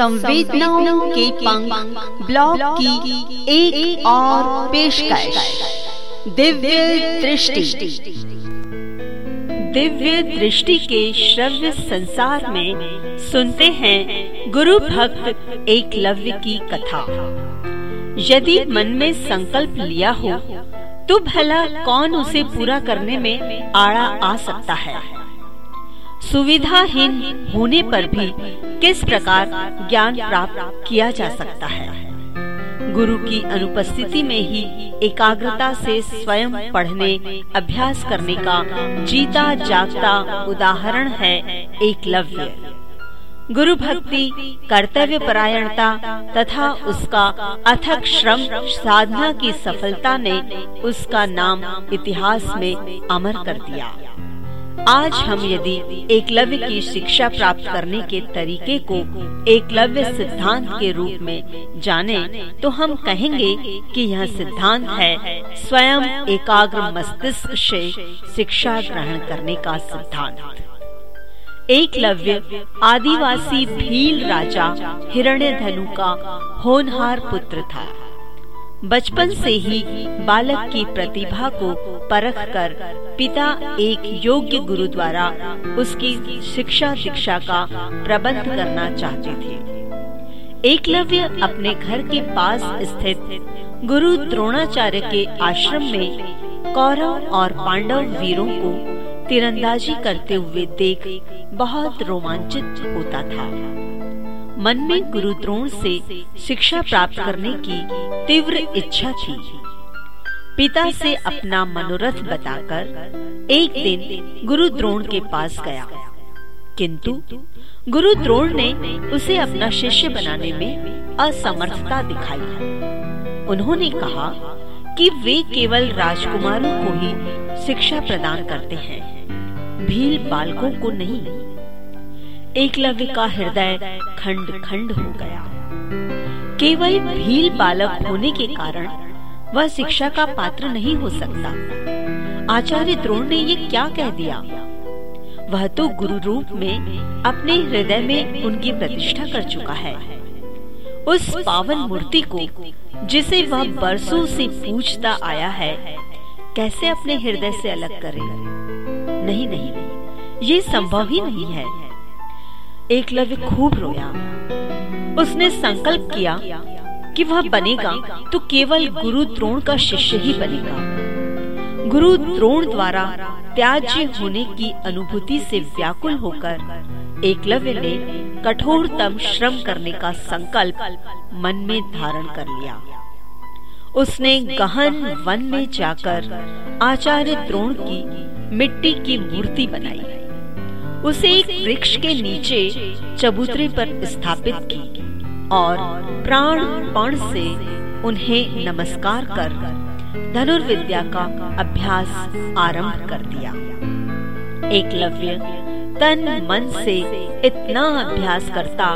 संवेदनाओं के पंख ब्लॉग की एक, एक और पेशकश। दिव्य दृष्टि। दिव्य दृष्टि के श्रव्य संसार में सुनते हैं गुरु भक्त एकलव्य की कथा। यदि मन में संकल्प लिया हो तो भला कौन उसे पूरा करने में आड़ा आ सकता है? सुविधाहीन होने पर भी किस प्रकार ज्ञान प्राप्त किया जा सकता है? गुरु की अनुपस्थिति में ही एकाग्रता से स्वयं पढ़ने, अभ्यास करने का जीता जागता उदाहरण है एकलव्य गुरु भक्ति, कर्तव्य परायणता तथा उसका अथक श्रम साधना की सफलता ने उसका नाम इतिहास में अमर कर दिया। आज हम यदि एकलव्य की शिक्षा प्राप्त करने के तरीके को एकलव्य सिद्धांत के रूप में जाने तो हम कहेंगे कि यह सिद्धांत है स्वयं एकाग्र मस्तिष्क से शिक्षा ग्रहण करने का सिद्धांत। एकलव्य आदिवासी भील राजा हिरण्यधनु का होनहार पुत्र था। बचपन से ही बालक की प्रतिभा को परख कर पिता एक योग्य गुरु द्वारा उसकी शिक्षा शिक्षा का प्रबंध करना चाहते थे। एकलव्य अपने घर के पास स्थित गुरु द्रोणाचार्य के आश्रम में कौरव और पांडव वीरों को तीरंदाजी करते हुए देख बहुत रोमांचित होता था। मन में गुरु द्रोण से शिक्षा प्राप्त करने की तीव्र इच्छा थी। पिता से अपना मनोरथ बताकर एक दिन गुरु द्रोण के पास गया। किंतु गुरु द्रोण ने उसे अपना शिष्य बनाने में असमर्थता दिखाई। उन्होंने कहा कि वे केवल राजकुमारों को ही शिक्षा प्रदान करते हैं, भील बालकों को नहीं। एकलव्य का हृदय खंड खंड हो गया। केवल भील बालक होने के कारण वह शिक्षा का पात्र नहीं हो सकता। आचार्य द्रोण ने ये क्या कह दिया? वह तो गुरु रूप में अपने हृदय में उनकी प्रतिष्ठा कर चुका है। उस पावन मूर्ति को, जिसे वह बरसों से पूछता आया है, कैसे अपने हृदय से अलग करे? नहीं नहीं, ये संभव ही नहीं है। एकलव्य खूब रोया। उसने संकल्प किया कि वह बनेगा तो केवल गुरु द्रोण का शिष्य ही बनेगा। गुरु द्रोण द्वारा त्याज्य होने की अनुभूति से व्याकुल होकर एकलव्य ने कठोरतम श्रम करने का संकल्प मन में धारण कर लिया। उसने गहन वन में जाकर आचार्य द्रोण की मिट्टी की मूर्ति बनाई। उसे एक वृक्ष के नीचे चबूतरे पर स्थापित की। और प्राण पण से उन्हें नमस्कार कर धनुर्विद्या का अभ्यास आरंभ कर दिया। एकलव्य तन मन से इतना अभ्यास करता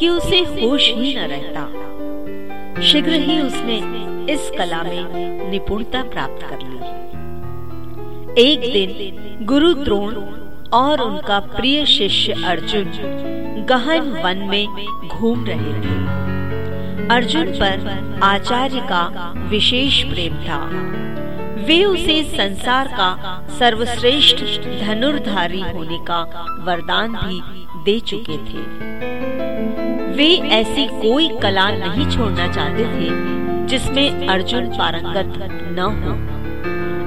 कि उसे होश ही न रहता। शीघ्र ही उसने इस कला में निपुणता प्राप्त कर ली। एक दिन गुरु द्रोण और उनका प्रिय शिष्य अर्जुन गहन वन में घूम रहे थे। अर्जुन पर आचार्य का विशेष प्रेम था। वे उसे संसार का सर्वश्रेष्ठ धनुर्धारी होने का वरदान भी दे चुके थे। वे ऐसी कोई कला नहीं छोड़ना चाहते थे जिसमें अर्जुन पारंगत न हो।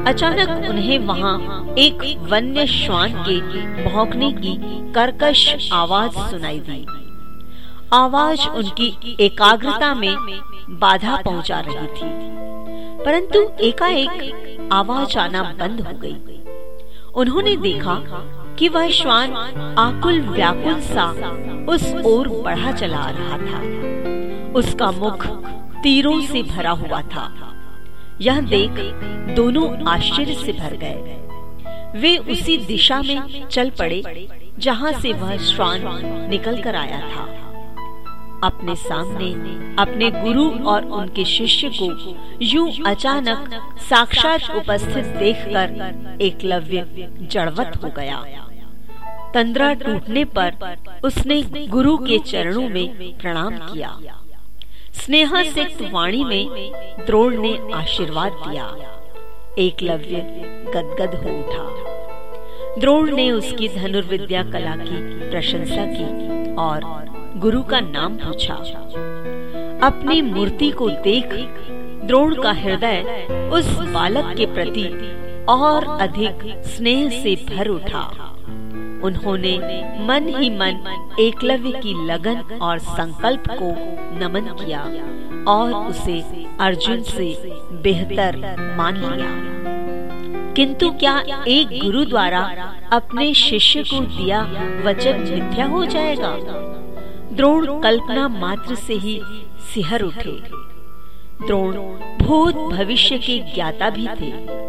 अचानक उन्हें वहाँ एक वन्य श्वान के भौंकने की कर्कश आवाज़ सुनाई दी। आवाज़ उनकी एकाग्रता में बाधा पहुँचा रही थी, परंतु एकाएक आवाज़ आना बंद हो गई। उन्होंने देखा कि वह श्वान आकुल व्याकुल सा उस ओर बढ़ा चला रहा था। उसका मुख तीरों से भरा हुआ था। यह देख दोनों आश्चर्य से भर गए। वे उसी दिशा में चल पड़े, जहाँ से वह श्वान निकल कर आया था। अपने सामने अपने गुरु और उनके शिष्य को यूँ अचानक साक्षात उपस्थित देखकर एकलव्य जड़वत हो गया। तंद्रा टूटने पर उसने गुरु के चरणों में प्रणाम किया। स्नेहा सिक्त वाणी में द्रोण ने आशीर्वाद दिया। एकलव्य गदगद हो उठा। द्रोण ने उसकी धनुर्विद्या कला की प्रशंसा की और गुरु का नाम पूछा। अपनी मूर्ति को देख द्रोण का हृदय उस बालक के प्रति और अधिक स्नेह से भर उठा। उन्होंने मन ही मन एकलव्य की लगन और संकल्प को नमन किया और उसे अर्जुन से बेहतर मान लिया। किंतु क्या एक गुरु द्वारा अपने शिष्य को दिया वचन मिथ्या हो जाएगा? द्रोण कल्पना मात्र से ही सिहर उठे। द्रोण भूत भविष्य के ज्ञाता भी थे।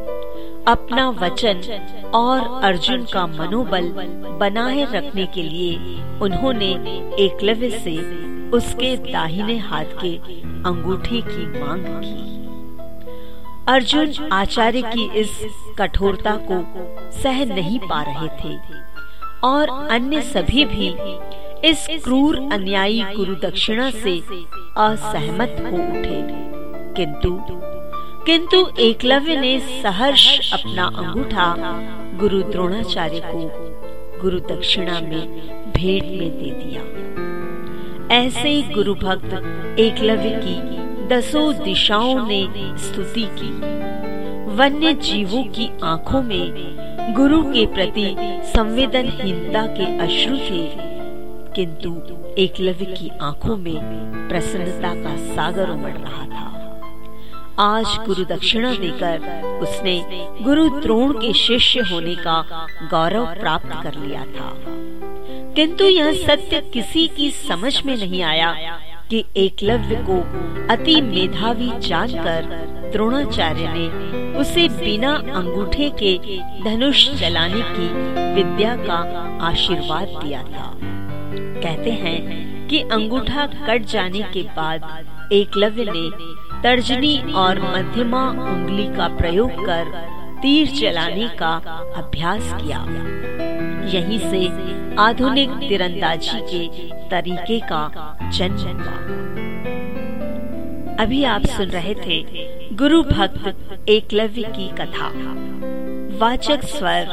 अपना वचन और अर्जुन का मनोबल बनाए रखने के लिए उन्होंने एकलव्य से उसके दाहिने हाथ के अंगूठे की मांग की। अर्जुन आचार्य की इस कठोरता को सह नहीं पा रहे थे और अन्य सभी भी इस क्रूर अन्यायी गुरु दक्षिणा से असहमत हो उठे। किंतु किंतु एकलव्य ने सहर्ष अपना अंगूठा गुरु द्रोणाचार्य को गुरु दक्षिणा में भेंट में दे दिया। ऐसे गुरु भक्त एकलव्य की दसों दिशाओं ने स्तुति की। वन्य जीवों की आँखों में गुरु के प्रति संवेदनहीनता के अश्रु थे, किंतु एकलव्य की आँखों में प्रसन्नता का सागर उमड़ रहा था। आज गुरु दक्षिणा देकर उसने गुरु द्रोण के शिष्य होने का गौरव प्राप्त कर लिया था। किंतु यह सत्य किसी की समझ में नहीं आया कि एकलव्य को अति मेधावी जानकर द्रोणाचार्य ने उसे बिना अंगूठे के धनुष चलाने की विद्या का आशीर्वाद दिया था। कहते हैं कि अंगूठा कट जाने के बाद एकलव्य ने तर्जनी और मध्यमा उंगली का प्रयोग कर तीर चलाने का अभ्यास किया। यहीं से आधुनिक तीरंदाजी के तरीके का जन्म हुआ। अभी आप सुन रहे थे गुरु भक्त एकलव्य की कथा। वाचक स्वर,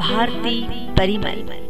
भारती परिमल।